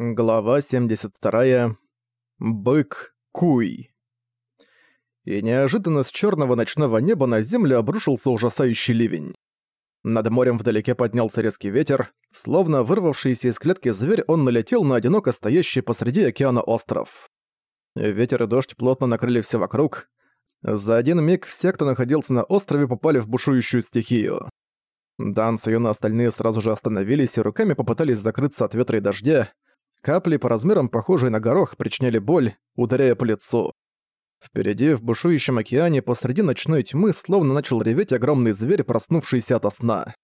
Глава 72. Бык Куй. И неожиданно с черного ночного неба на землю обрушился ужасающий ливень. Над морем вдалеке поднялся резкий ветер, словно вырвавшийся из клетки зверь, он налетел на одиноко стоящий посреди океана остров. Ветер и дождь плотно накрыли все вокруг. За один миг все, кто находился на острове, попали в бушующую стихию. Дан, и остальные сразу же остановились и руками попытались закрыться от ветра и дождя, Капли по размерам, похожие на горох, причиняли боль, ударяя по лицу. Впереди, в бушующем океане, посреди ночной тьмы, словно начал реветь огромный зверь, проснувшийся ото сна.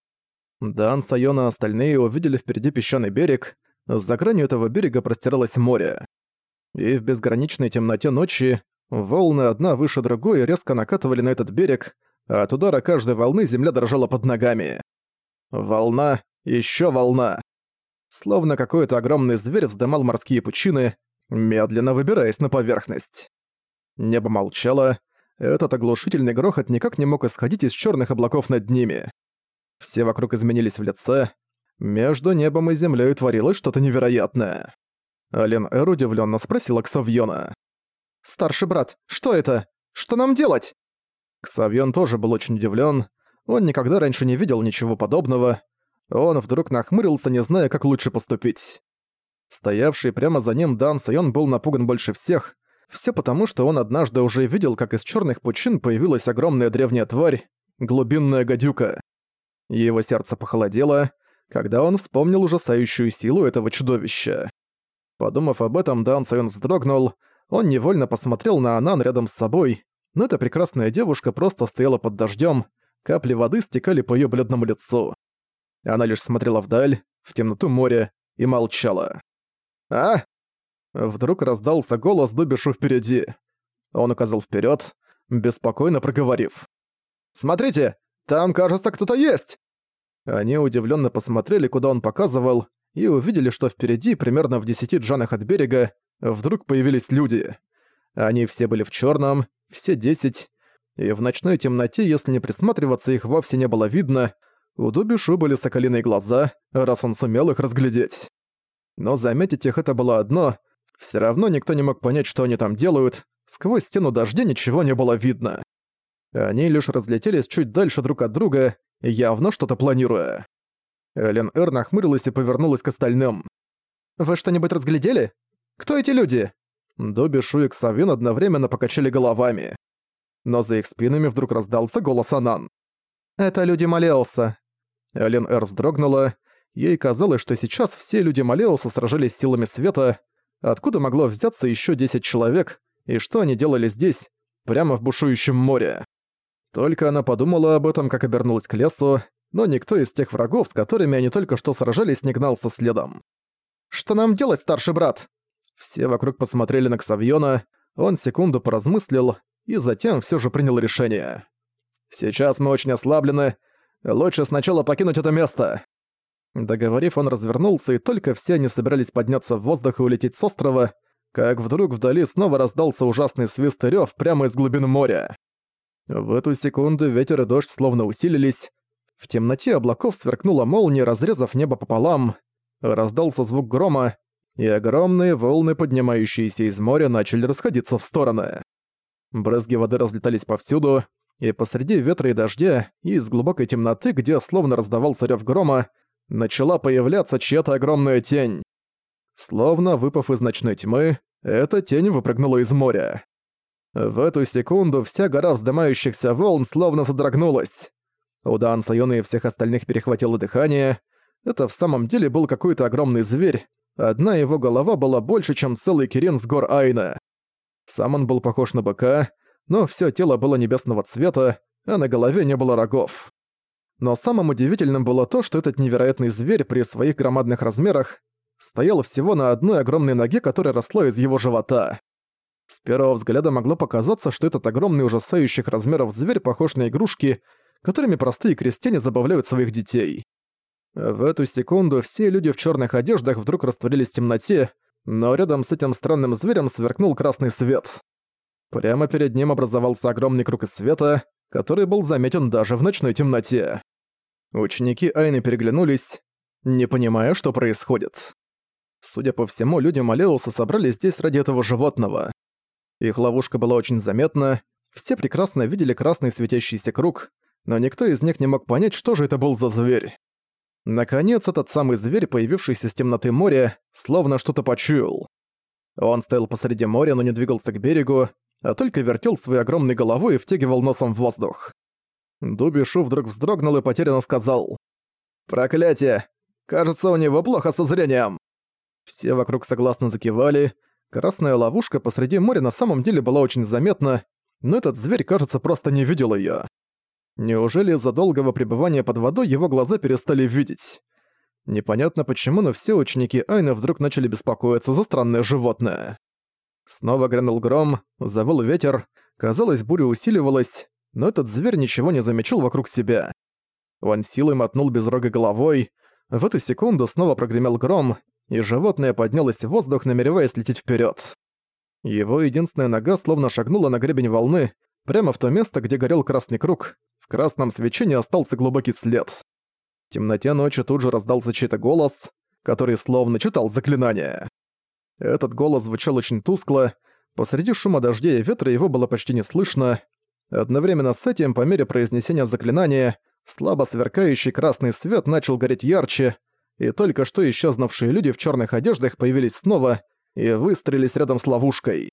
Дан, Сайона и остальные увидели впереди песчаный берег. За гранью этого берега простиралось море. И в безграничной темноте ночи волны одна выше другой резко накатывали на этот берег, а от удара каждой волны земля дрожала под ногами. Волна, еще волна. Словно какой-то огромный зверь вздымал морские пучины, медленно выбираясь на поверхность. Небо молчало, этот оглушительный грохот никак не мог исходить из черных облаков над ними. Все вокруг изменились в лице. Между небом и землей творилось что-то невероятное. Ален Эр удивленно спросила Ксавьона. «Старший брат, что это? Что нам делать?» Ксавьон тоже был очень удивлен. Он никогда раньше не видел ничего подобного. Он вдруг нахмурился, не зная, как лучше поступить. Стоявший прямо за ним Дан Сайон был напуган больше всех, все потому, что он однажды уже видел, как из черных пучин появилась огромная древняя тварь, глубинная гадюка. Его сердце похолодело, когда он вспомнил ужасающую силу этого чудовища. Подумав об этом, Дан Сайон вздрогнул, он невольно посмотрел на Анан рядом с собой, но эта прекрасная девушка просто стояла под дождем, капли воды стекали по ее бледному лицу. Она лишь смотрела вдаль, в темноту моря, и молчала. «А?» Вдруг раздался голос Дубишу впереди. Он указал вперед, беспокойно проговорив. «Смотрите, там, кажется, кто-то есть!» Они удивленно посмотрели, куда он показывал, и увидели, что впереди, примерно в десяти джанах от берега, вдруг появились люди. Они все были в черном, все десять, и в ночной темноте, если не присматриваться, их вовсе не было видно, у Дубишу были соколиные глаза, раз он сумел их разглядеть. Но заметить их это было одно, все равно никто не мог понять, что они там делают, сквозь стену дождя ничего не было видно. Они лишь разлетелись чуть дальше друг от друга, явно что-то планируя. Элен Эр нахмурилась и повернулась к остальным. «Вы что-нибудь разглядели? Кто эти люди?» Добишу и Ксавин одновременно покачали головами. Но за их спинами вдруг раздался голос Анан. «Это люди Малеуса. Ален Эр вздрогнула. Ей казалось, что сейчас все люди Малеуса сражались силами света. Откуда могло взяться еще 10 человек, и что они делали здесь, прямо в бушующем море? Только она подумала об этом, как обернулась к лесу, но никто из тех врагов, с которыми они только что сражались, не гнался следом. «Что нам делать, старший брат?» Все вокруг посмотрели на Ксавьона, он секунду поразмыслил и затем все же принял решение. «Сейчас мы очень ослаблены, Лучше сначала покинуть это место!» Договорив, он развернулся, и только все они собирались подняться в воздух и улететь с острова, как вдруг вдали снова раздался ужасный свист и рёв прямо из глубин моря. В эту секунду ветер и дождь словно усилились. В темноте облаков сверкнула молния, разрезав небо пополам. Раздался звук грома, и огромные волны, поднимающиеся из моря, начали расходиться в стороны. Брызги воды разлетались повсюду, и посреди ветра и дождя, и из глубокой темноты, где словно раздавался рёв грома, начала появляться чья-то огромная тень. Словно выпав из ночной тьмы, эта тень выпрыгнула из моря. В эту секунду вся гора вздымающихся волн словно задрогнулась. У Дан Сайона и всех остальных перехватило дыхание. Это в самом деле был какой-то огромный зверь. Одна его голова была больше, чем целый Кирин с гор Айна. Сам он был похож на быка, но все тело было небесного цвета, а на голове не было рогов. Но самым удивительным было то, что этот невероятный зверь при своих громадных размерах стоял всего на одной огромной ноге, которая росла из его живота. С первого взгляда могло показаться, что этот огромный ужасающих размеров зверь похож на игрушки, которыми простые крестьяне забавляют своих детей. В эту секунду все люди в черных одеждах вдруг растворились в темноте, но рядом с этим странным зверем сверкнул красный свет. Прямо перед ним образовался огромный круг из света, который был заметен даже в ночной темноте. Ученики Айны переглянулись, не понимая, что происходит. Судя по всему, люди Малеуса собрались здесь ради этого животного. Их ловушка была очень заметна, все прекрасно видели красный светящийся круг, но никто из них не мог понять, что же это был за зверь. Наконец, этот самый зверь, появившийся с темноты моря, словно что-то почуял. Он стоял посреди моря, но не двигался к берегу, а только вертел своей огромной головой и втягивал носом в воздух. Дубишу вдруг вздрогнул и потерянно сказал. «Проклятие! Кажется, у него плохо со зрением!» Все вокруг согласно закивали. Красная ловушка посреди моря на самом деле была очень заметна, но этот зверь, кажется, просто не видел её. Неужели из-за долгого пребывания под водой его глаза перестали видеть? Непонятно почему, но все ученики Айны вдруг начали беспокоиться за странное животное. Снова грянул гром, завыл ветер, казалось, буря усиливалась, но этот зверь ничего не замечал вокруг себя. Он силой мотнул безрогой головой, в эту секунду снова прогремел гром, и животное поднялось в воздух, намереваясь лететь вперед. Его единственная нога словно шагнула на гребень волны, прямо в то место, где горел красный круг. В красном свечении остался глубокий след. В темноте ночи тут же раздался чей-то голос, который словно читал заклинание. Этот голос звучал очень тускло, посреди шума дождя и ветра его было почти не слышно. Одновременно с этим, по мере произнесения заклинания, слабо сверкающий красный свет начал гореть ярче, и только что исчезнувшие люди в черных одеждах появились снова — и выстрелились рядом с ловушкой.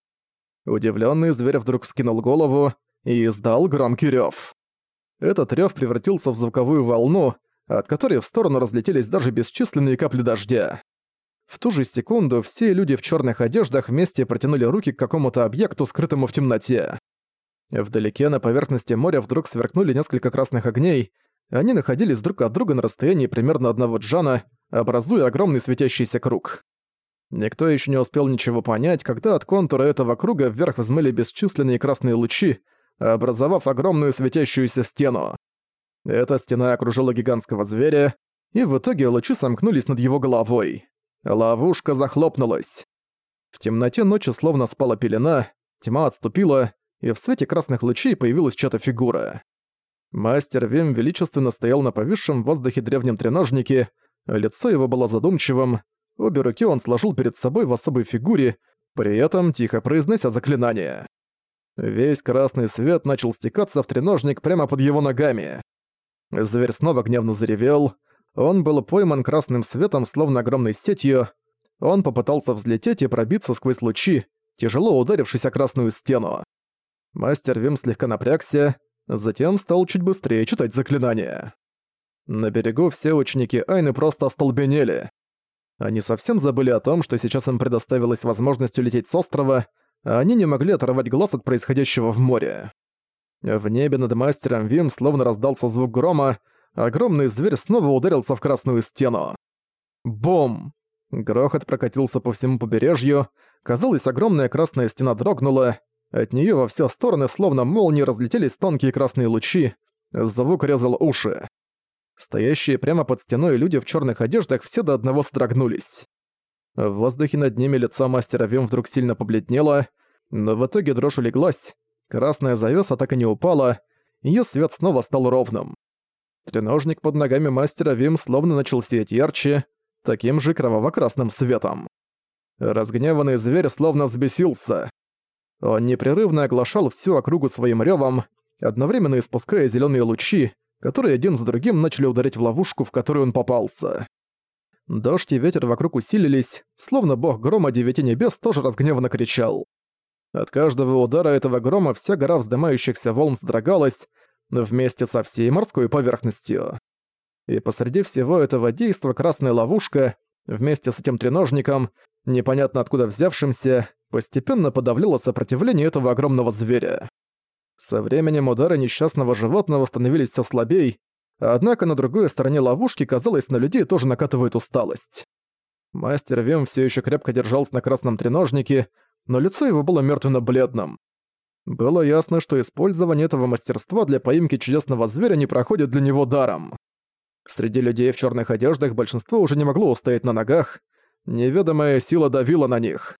Удивленный зверь вдруг вскинул голову и издал громкий рёв. Этот рёв превратился в звуковую волну, от которой в сторону разлетелись даже бесчисленные капли дождя. В ту же секунду все люди в черных одеждах вместе протянули руки к какому-то объекту, скрытому в темноте. Вдалеке на поверхности моря вдруг сверкнули несколько красных огней, они находились друг от друга на расстоянии примерно одного джана, образуя огромный светящийся круг. Никто еще не успел ничего понять, когда от контура этого круга вверх взмыли бесчисленные красные лучи, образовав огромную светящуюся стену. Эта стена окружила гигантского зверя, и в итоге лучи сомкнулись над его головой. Ловушка захлопнулась. В темноте ночи словно спала пелена, тьма отступила, и в свете красных лучей появилась чья-то фигура. Мастер Вим величественно стоял на повисшем в воздухе древнем треножнике, лицо его было задумчивым, Обе руки он сложил перед собой в особой фигуре, при этом тихо произнося заклинание. Весь красный свет начал стекаться в треножник прямо под его ногами. Зверь снова гневно заревел. Он был пойман красным светом, словно огромной сетью. Он попытался взлететь и пробиться сквозь лучи, тяжело ударившись о красную стену. Мастер Вим слегка напрягся, затем стал чуть быстрее читать заклинание. На берегу все ученики Айны просто остолбенели. Они совсем забыли о том, что сейчас им предоставилась возможность улететь с острова, а они не могли оторвать глаз от происходящего в море. В небе над мастером Вим словно раздался звук грома, огромный зверь снова ударился в красную стену. Бум! Грохот прокатился по всему побережью, казалось, огромная красная стена дрогнула, от нее во все стороны словно молнии разлетелись тонкие красные лучи, звук резал уши. Стоящие прямо под стеной люди в черных одеждах все до одного содрогнулись. В воздухе над ними лицо мастера Вим вдруг сильно побледнело, но в итоге дрожь улеглась, красная завеса так и не упала, ее свет снова стал ровным. Треножник под ногами мастера Вим словно начал сиять ярче, таким же кроваво-красным светом. Разгневанный зверь словно взбесился. Он непрерывно оглашал всю округу своим ревом, одновременно испуская зеленые лучи, которые один за другим начали ударять в ловушку, в которую он попался. Дождь и ветер вокруг усилились, словно бог грома девяти небес тоже разгневанно кричал. От каждого удара этого грома вся гора вздымающихся волн сдрогалась, вместе со всей морской поверхностью. И посреди всего этого действа красная ловушка, вместе с этим треножником, непонятно откуда взявшимся, постепенно подавляла сопротивление этого огромного зверя. Со временем удары несчастного животного становились все слабей, однако на другой стороне ловушки, казалось, на людей тоже накатывает усталость. Мастер Вим все еще крепко держался на красном треножнике, но лицо его было мертвенно-бледным. Было ясно, что использование этого мастерства для поимки чудесного зверя не проходит для него даром. Среди людей в черных одеждах большинство уже не могло устоять на ногах, неведомая сила давила на них.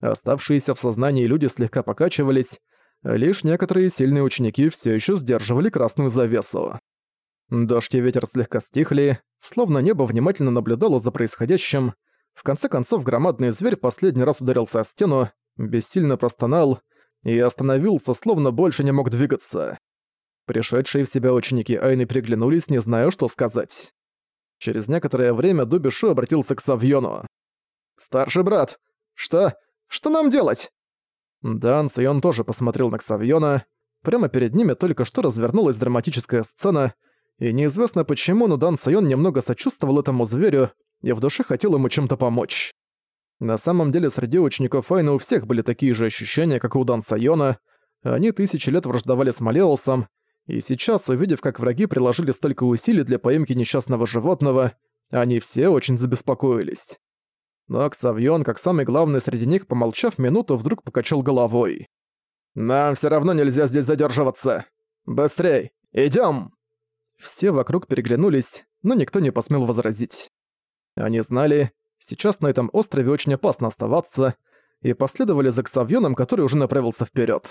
Оставшиеся в сознании люди слегка покачивались, Лишь некоторые сильные ученики все еще сдерживали красную завесу. Дождь и ветер слегка стихли, словно небо внимательно наблюдало за происходящим. В конце концов, громадный зверь последний раз ударился о стену, бессильно простонал и остановился, словно больше не мог двигаться. Пришедшие в себя ученики Айны приглянулись, не зная, что сказать. Через некоторое время Дубишу обратился к Савьону. «Старший брат, что? Что нам делать?» Дан Сайон тоже посмотрел на Ксавьона. Прямо перед ними только что развернулась драматическая сцена, и неизвестно почему, но Дан Сайон немного сочувствовал этому зверю и в душе хотел ему чем-то помочь. На самом деле среди учеников Айна у всех были такие же ощущения, как у Дан Сайона. Они тысячи лет враждовали с Малеусом, и сейчас, увидев, как враги приложили столько усилий для поимки несчастного животного, они все очень забеспокоились. Но Ксавьон, как самый главный среди них, помолчав минуту, вдруг покачал головой. «Нам все равно нельзя здесь задерживаться! Быстрей! Идем! Все вокруг переглянулись, но никто не посмел возразить. Они знали, сейчас на этом острове очень опасно оставаться, и последовали за Ксавьоном, который уже направился вперед.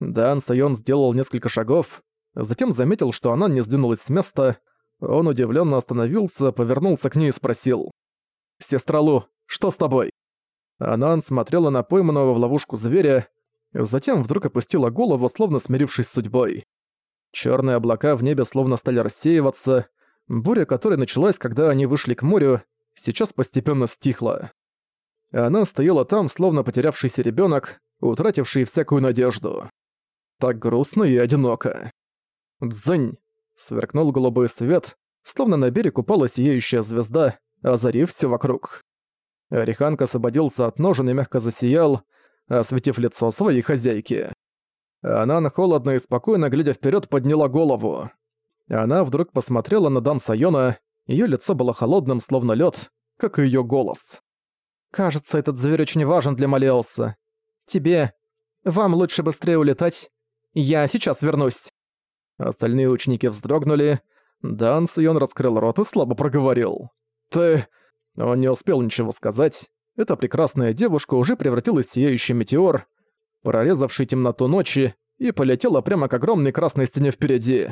Дан Сайон сделал несколько шагов, затем заметил, что она не сдвинулась с места. Он удивленно остановился, повернулся к ней и спросил. «Сестра Лу, что с тобой?» Анан смотрела на пойманного в ловушку зверя, затем вдруг опустила голову, словно смирившись с судьбой. Черные облака в небе словно стали рассеиваться, буря, которая началась, когда они вышли к морю, сейчас постепенно стихла. Она стояла там, словно потерявшийся ребенок, утративший всякую надежду. Так грустно и одиноко. Дзынь! Сверкнул голубой свет, словно на берег упала сияющая звезда, озарив все вокруг. Ореханка освободился от ножен и мягко засиял, осветив лицо своей хозяйки. Она холодно и спокойно, глядя вперед, подняла голову. Она вдруг посмотрела на Дан Сайона, ее лицо было холодным, словно лед, как и ее голос. «Кажется, этот зверь очень важен для Малеуса. Тебе... Вам лучше быстрее улетать я сейчас вернусь!» Остальные ученики вздрогнули. Дан Сион раскрыл рот и слабо проговорил. «Ты...» Он не успел ничего сказать. Эта прекрасная девушка уже превратилась в сияющий метеор, прорезавший темноту ночи, и полетела прямо к огромной красной стене впереди.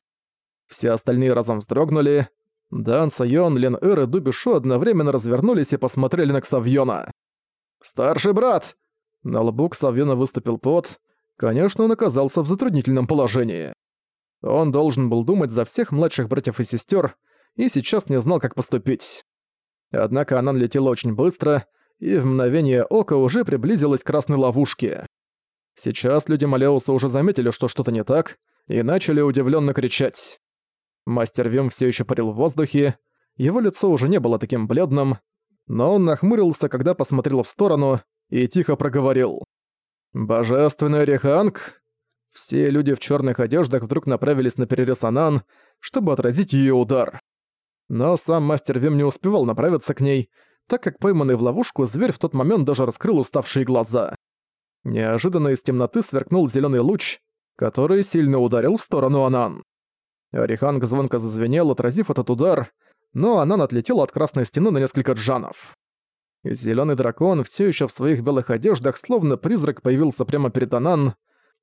Все остальные разом вздрогнули. Дан Сайон, Лен Эр и Дубишу одновременно развернулись и посмотрели на Ксавьона. «Старший брат!» На лбу Ксавьона выступил пот, Конечно, он оказался в затруднительном положении. Он должен был думать за всех младших братьев и сестер, и сейчас не знал, как поступить. Однако она летела очень быстро, и в мгновение ока уже приблизилась к красной ловушке. Сейчас люди Малеуса уже заметили, что что-то не так, и начали удивленно кричать. Мастер Вим все еще парил в воздухе, его лицо уже не было таким бледным, но он нахмурился, когда посмотрел в сторону и тихо проговорил. «Божественный Риханг!» Все люди в черных одеждах вдруг направились на перерез Анан, чтобы отразить ее удар. Но сам мастер Вим не успевал направиться к ней, так как пойманный в ловушку зверь в тот момент даже раскрыл уставшие глаза. Неожиданно из темноты сверкнул зеленый луч, который сильно ударил в сторону Анан. Ариханг звонко зазвенел, отразив этот удар, но Анан отлетела от красной стены на несколько джанов. Зелёный дракон все еще в своих белых одеждах, словно призрак, появился прямо перед Анан.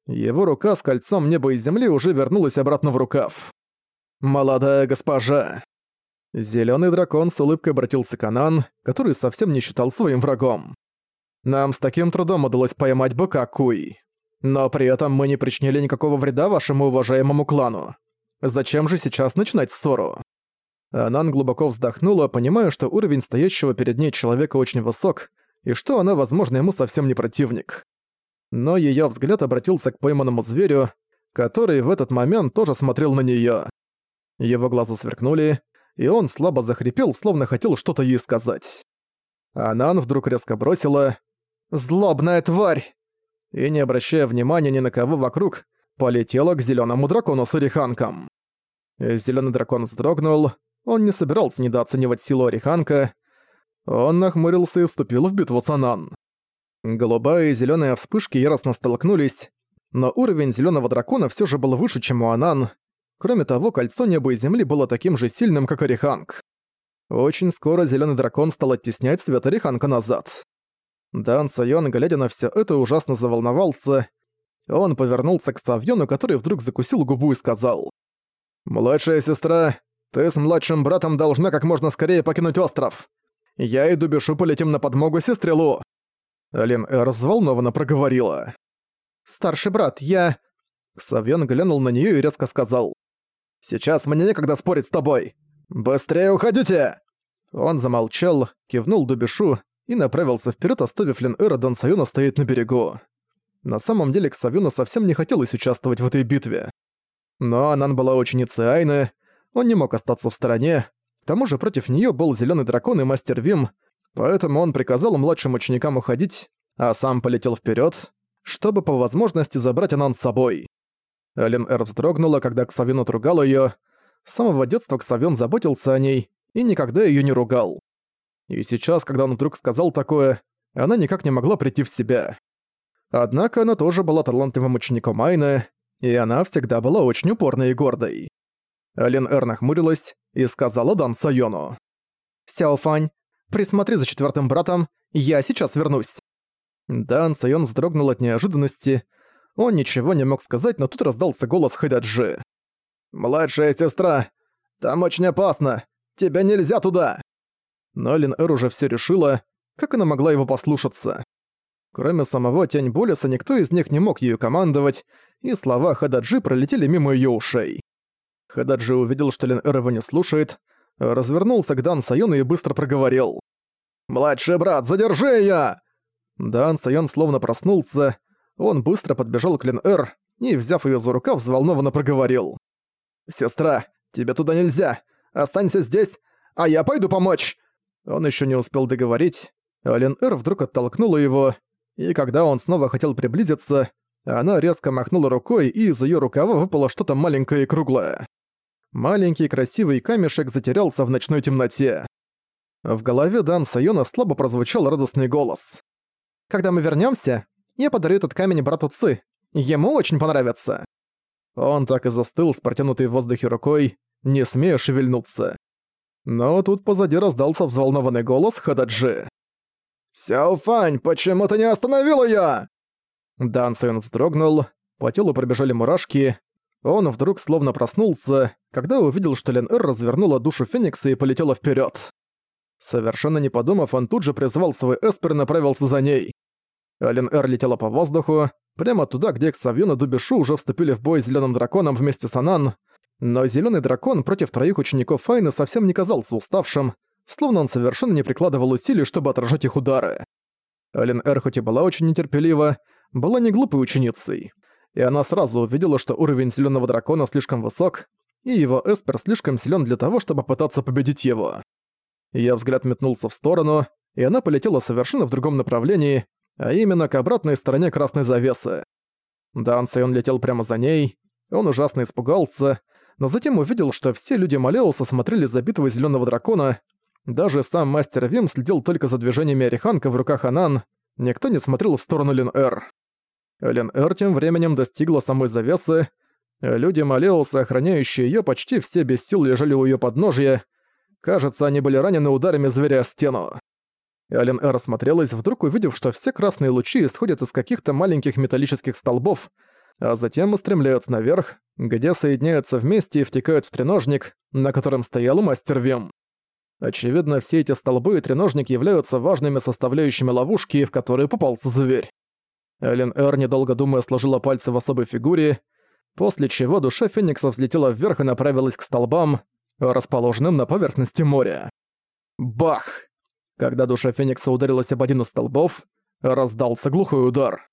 Его рука с кольцом неба и земли уже вернулась обратно в рукав. «Молодая госпожа!» Зелёный дракон с улыбкой обратился к Анан, который совсем не считал своим врагом. «Нам с таким трудом удалось поймать быка Куй. Но при этом мы не причинили никакого вреда вашему уважаемому клану. Зачем же сейчас начинать ссору?» Анан глубоко вздохнула, понимая, что уровень стоящего перед ней человека очень высок, и что она, возможно, ему совсем не противник. Но её взгляд обратился к пойманному зверю, который в этот момент тоже смотрел на неё. Его глаза сверкнули, и он слабо захрипел, словно хотел что-то ей сказать. Анан вдруг резко бросила «Злобная тварь!» и, не обращая внимания ни на кого вокруг, полетела к зелёному дракону с ореханком. Зелёный дракон вздрогнул, он не собирался недооценивать силу Ореханка. Он нахмурился и вступил в битву с Анан. Голубая и зелёная вспышки яростно столкнулись, но уровень зелёного дракона всё же был выше, чем у Анан. Кроме того, кольцо неба и земли было таким же сильным, как Ореханг. Очень скоро зелёный дракон стал оттеснять свет Ореханка назад. Дан Сайон, глядя на всё это, ужасно заволновался. Он повернулся к Савьону, который вдруг закусил губу и сказал. «Младшая сестра, ты с младшим братом должна как можно скорее покинуть остров. Я и Дубишу полетим на подмогу сестрелу!» Лин Эр взволнованно проговорила. «Старший брат, я...» Ксавьон глянул на неё и резко сказал. «Сейчас мне некогда спорить с тобой! Быстрее уходите!» Он замолчал, кивнул Дубишу и направился вперед, оставив Лин Эра Дан Сайона стоять на берегу. На самом деле Ксавьону совсем не хотелось участвовать в этой битве. Но Анан была ученицей Айны, он не мог остаться в стороне, к тому же против неё был зелёный дракон и мастер Вим, поэтому он приказал младшим ученикам уходить, а сам полетел вперед, чтобы по возможности забрать Анан с собой. Элен Эр вздрогнула, когда Ксавин отругал её. С самого детства Ксавин заботился о ней и никогда её не ругал. И сейчас, когда он вдруг сказал такое, она никак не могла прийти в себя. Однако она тоже была талантливым учеником Айны, и она всегда была очень упорной и гордой. Элен Эр нахмурилась и сказала Дан Сайону. «Сяофань, присмотри за четвертым братом, я сейчас вернусь». Дан Сайон вздрогнул от неожиданности, он ничего не мог сказать, но тут раздался голос Хайдаджи. «Младшая сестра! Там очень опасно! Тебя нельзя туда!» Но Лин Эр уже все решила, как она могла его послушаться. Кроме самого Тянь Болеса, никто из них не мог ею командовать, и слова Хададжи пролетели мимо ее ушей. Хададжи увидел, что Лин Эр его не слушает, развернулся к Дан Сайону и быстро проговорил. «Младший брат, задержи её!» Дан Сайон словно проснулся, он быстро подбежал к Лин-Эр и, взяв её за рукав, взволнованно проговорил. «Сестра, тебе туда нельзя! Останься здесь, а я пойду помочь!» Он ещё не успел договорить, а Лин-Эр вдруг оттолкнула его, и когда он снова хотел приблизиться, она резко махнула рукой, и из её рукава выпало что-то маленькое и круглое. Маленький красивый камешек затерялся в ночной темноте. В голове Дан Сайона слабо прозвучал радостный голос. «Когда мы вернёмся, я подарю этот камень брату Ци. Ему очень понравится». Он так и застыл с протянутой в воздухе рукой, не смея шевельнуться. Но тут позади раздался взволнованный голос Хададжи. «Сяофань, почему ты не остановил её?» Дан Сэн вздрогнул, по телу пробежали мурашки. Он вдруг словно проснулся, когда увидел, что Лен Эр развернула душу Феникса и полетела вперед. Совершенно не подумав, он тут же призвал свой эспер и направился за ней. Ален Эр летела по воздуху, прямо туда, где Ксавьон и Дубишу уже вступили в бой с Зелёным Драконом вместе с Анан, но Зелёный Дракон против троих учеников Файны совсем не казался уставшим, словно он совершенно не прикладывал усилий, чтобы отражать их удары. Ален Эр хоть и была очень нетерпелива, была не глупой ученицей, и она сразу увидела, что уровень Зелёного Дракона слишком высок, и его эспер слишком силен для того, чтобы пытаться победить его. Её взгляд метнулся в сторону, и она полетела совершенно в другом направлении, а именно к обратной стороне красной завесы. Дан Сайон летел прямо за ней, он ужасно испугался, но затем увидел, что все люди Малеуса смотрели за битвой Зелёного Дракона, даже сам Мастер Вим следил только за движениями Ореханка в руках Анан, никто не смотрел в сторону Лин-Эр. Лин-Эр тем временем достигла самой завесы, люди Малеуса, охраняющие её, почти все без сил лежали у её подножия, кажется, они были ранены ударами зверя о стену. Ален Эр осмотрелась, вдруг увидев, что все красные лучи исходят из каких-то маленьких металлических столбов, а затем устремляются наверх, где соединяются вместе и втекают в треножник, на котором стоял мастер Вим. Очевидно, все эти столбы и треножник являются важными составляющими ловушки, в которые попался зверь. Эллен Эр, недолго думая, сложила пальцы в особой фигуре, после чего душа Феникса взлетела вверх и направилась к столбам, расположенным на поверхности моря. Бах! Когда душа Феникса ударилась об один из столбов, раздался глухой удар.